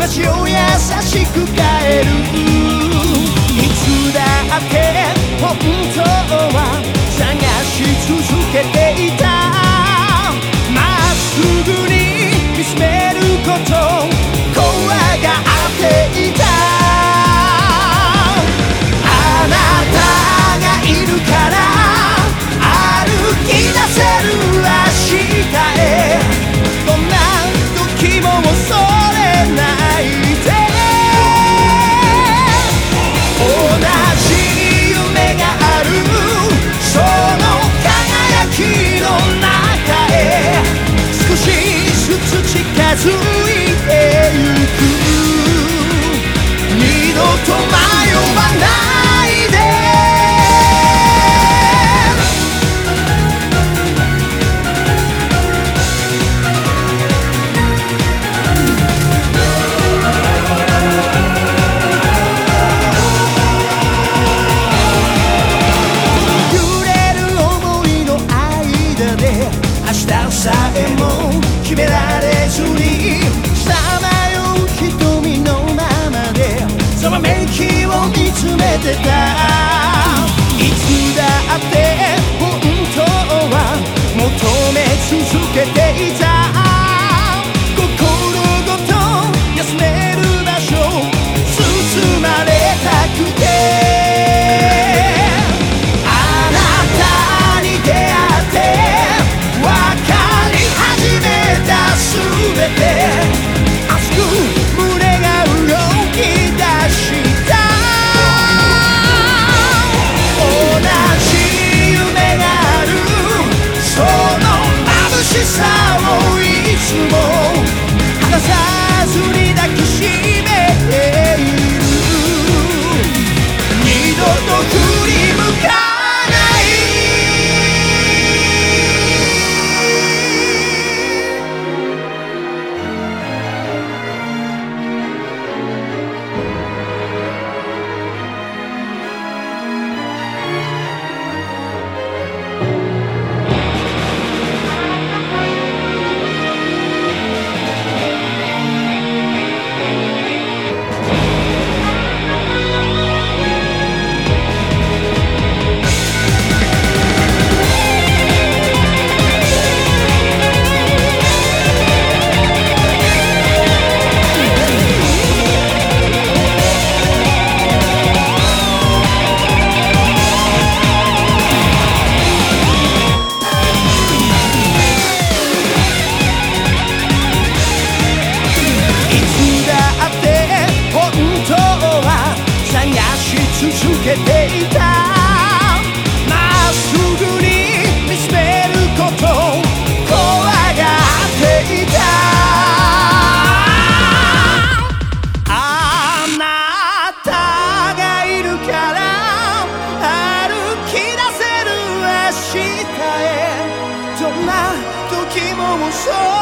街を優しく変える。いつだって本当はさえも決められずにさまよう瞳のままでそのめきを見つめてた。いつだってけていた。まっすぐに見つめること怖がっていた。あなたがいるから歩き出せる明日へ。どんな時もそう